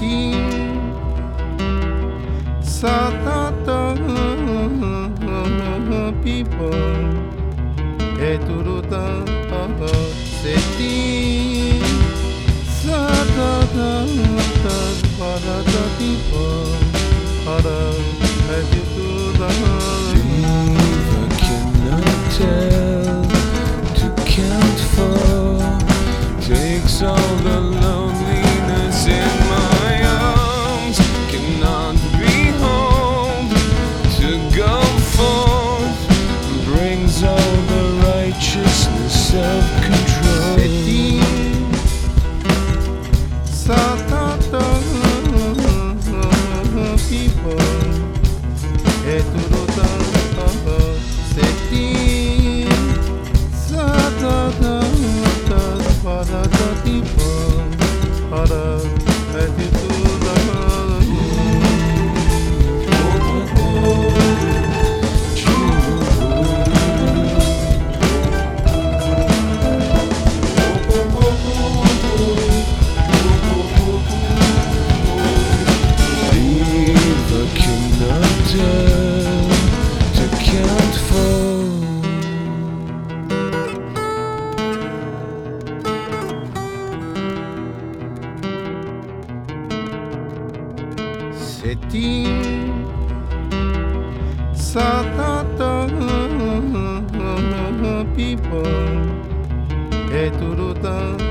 ti. Satata pipo E turuta se ti Satata Satata pieces of cetim Satata pipa, É turutan